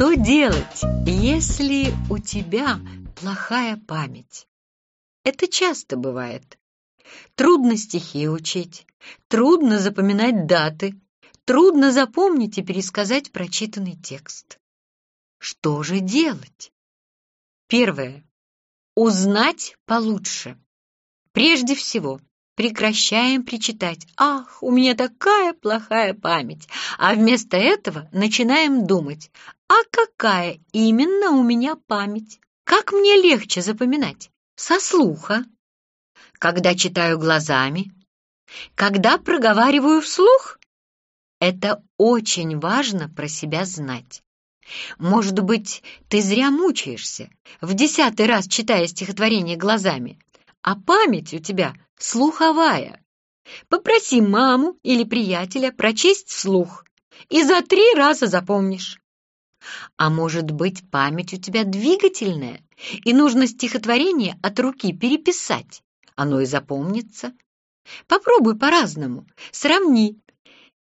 Что делать, если у тебя плохая память? Это часто бывает. Трудно стихи учить, трудно запоминать даты, трудно запомнить и пересказать прочитанный текст. Что же делать? Первое. Узнать получше. Прежде всего, прекращаем причитать «Ах, у меня такая плохая память!» А вместо этого начинаем думать «А какая именно у меня память? Как мне легче запоминать? Со слуха? Когда читаю глазами? Когда проговариваю вслух?» Это очень важно про себя знать. Может быть, ты зря мучаешься, в десятый раз читая стихотворение глазами, а память у тебя слуховая. Попроси маму или приятеля прочесть вслух, и за три раза запомнишь. А может быть, память у тебя двигательная, и нужно стихотворение от руки переписать, оно и запомнится. Попробуй по-разному, сравни.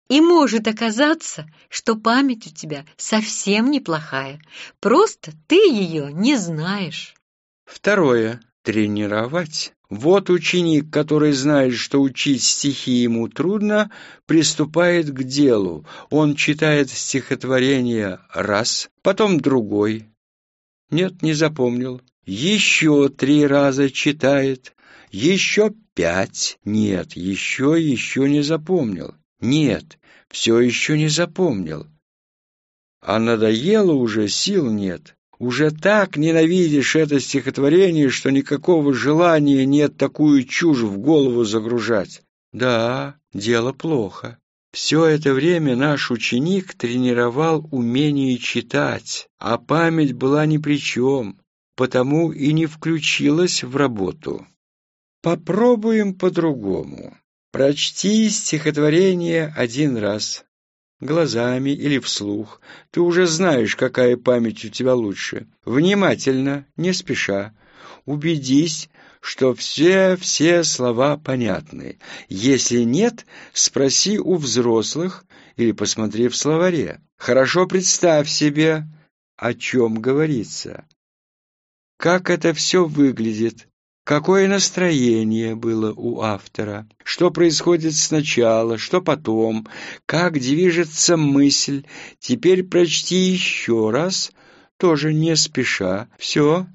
И может оказаться, что память у тебя совсем неплохая, просто ты ее не знаешь. Второе. Тренировать. Вот ученик, который знает, что учить стихи ему трудно, приступает к делу. Он читает стихотворение раз, потом другой. Нет, не запомнил. Еще три раза читает. Еще пять. Нет, еще, еще не запомнил. Нет, все еще не запомнил. А надоело уже, сил нет. Уже так ненавидишь это стихотворение, что никакого желания нет такую чушь в голову загружать. Да, дело плохо. Все это время наш ученик тренировал умение читать, а память была ни при чем, потому и не включилась в работу. Попробуем по-другому. Прочти стихотворение один раз, глазами или вслух. Ты уже знаешь, какая память у тебя лучше. Внимательно, не спеша. Убедись, что все-все слова понятны. Если нет, спроси у взрослых или посмотри в словаре. Хорошо представь себе, о чем говорится. Как это все выглядит, Какое настроение было у автора? Что происходит сначала, что потом? Как движется мысль? Теперь прочти еще раз, тоже не спеша. Все.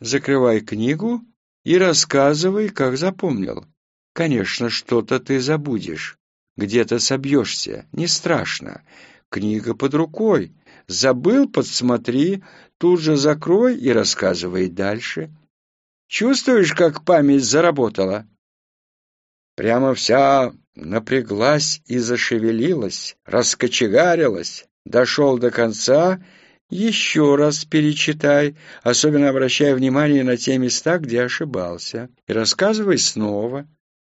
Закрывай книгу и рассказывай, как запомнил. Конечно, что-то ты забудешь. Где-то собьешься. Не страшно. Книга под рукой. Забыл, подсмотри, тут же закрой и рассказывай дальше. Чувствуешь, как память заработала? Прямо вся напряглась и зашевелилась, раскочегарилась. Дошел до конца, еще раз перечитай, особенно обращая внимание на те места, где ошибался, и рассказывай снова.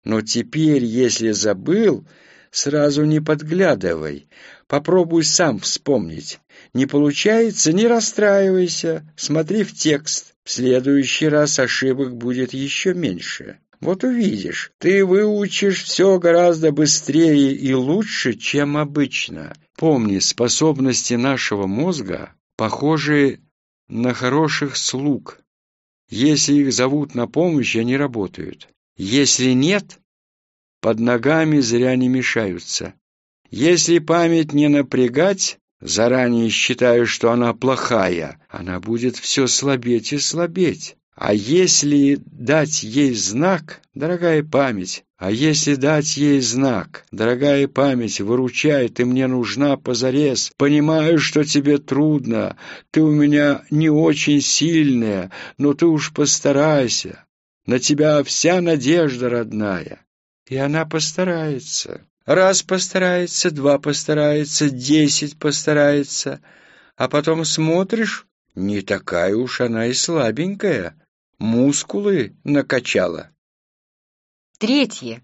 Но теперь, если забыл, сразу не подглядывай, попробуй сам вспомнить. Не получается, не расстраивайся, смотри в текст. В следующий раз ошибок будет еще меньше. Вот увидишь, ты выучишь все гораздо быстрее и лучше, чем обычно. Помни, способности нашего мозга похожи на хороших слуг. Если их зовут на помощь, они работают. Если нет, под ногами зря не мешаются. Если память не напрягать, заранее считаю, что она плохая, она будет все слабеть и слабеть. А если дать ей знак, дорогая память, а если дать ей знак, дорогая память, выручай, ты мне нужна позарез, понимаю, что тебе трудно, ты у меня не очень сильная, но ты уж постарайся, на тебя вся надежда родная. И она постарается. Раз постарается, два постарается, десять постарается, а потом смотришь, не такая уж она и слабенькая, мускулы накачала. Третье.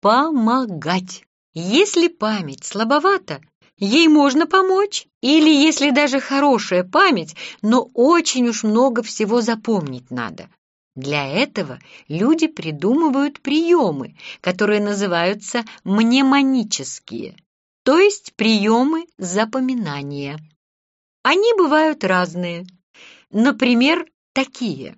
Помогать. Если память слабовата, ей можно помочь. Или если даже хорошая память, но очень уж много всего запомнить надо. Для этого люди придумывают приемы, которые называются мнемонические, то есть приемы запоминания. Они бывают разные. Например, такие.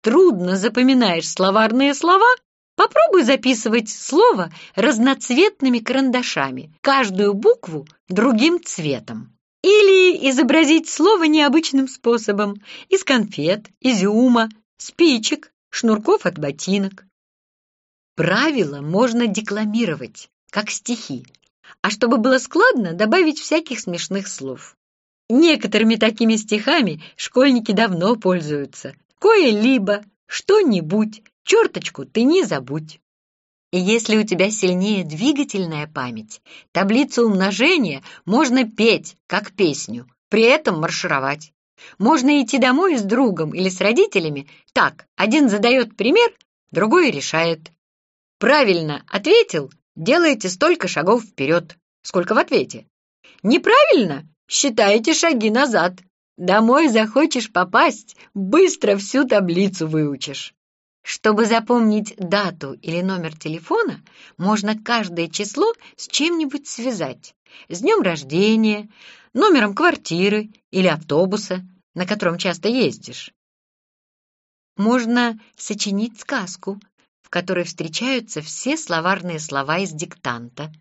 Трудно запоминаешь словарные слова? Попробуй записывать слово разноцветными карандашами, каждую букву другим цветом. Или изобразить слово необычным способом, из конфет, изюма, спичек, шнурков от ботинок. Правила можно декламировать, как стихи, а чтобы было складно, добавить всяких смешных слов. Некоторыми такими стихами школьники давно пользуются. Кое-либо, что-нибудь, черточку ты не забудь. И если у тебя сильнее двигательная память, таблицу умножения можно петь, как песню, при этом маршировать. Можно идти домой с другом или с родителями. Так, один задает пример, другой решает. Правильно ответил, делаете столько шагов вперед, сколько в ответе. Неправильно? Считаете шаги назад. Домой захочешь попасть, быстро всю таблицу выучишь. Чтобы запомнить дату или номер телефона, можно каждое число с чем-нибудь связать. С днем рождения, номером квартиры или автобуса, на котором часто ездишь. Можно сочинить сказку, в которой встречаются все словарные слова из диктанта.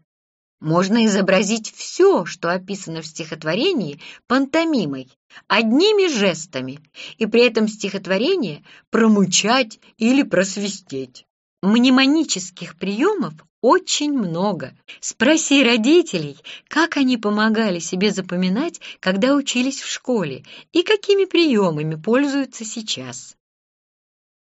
Можно изобразить все, что описано в стихотворении, пантомимой, одними жестами, и при этом стихотворение промычать или просвистеть. Мнемонических приемов очень много. Спроси родителей, как они помогали себе запоминать, когда учились в школе, и какими приемами пользуются сейчас.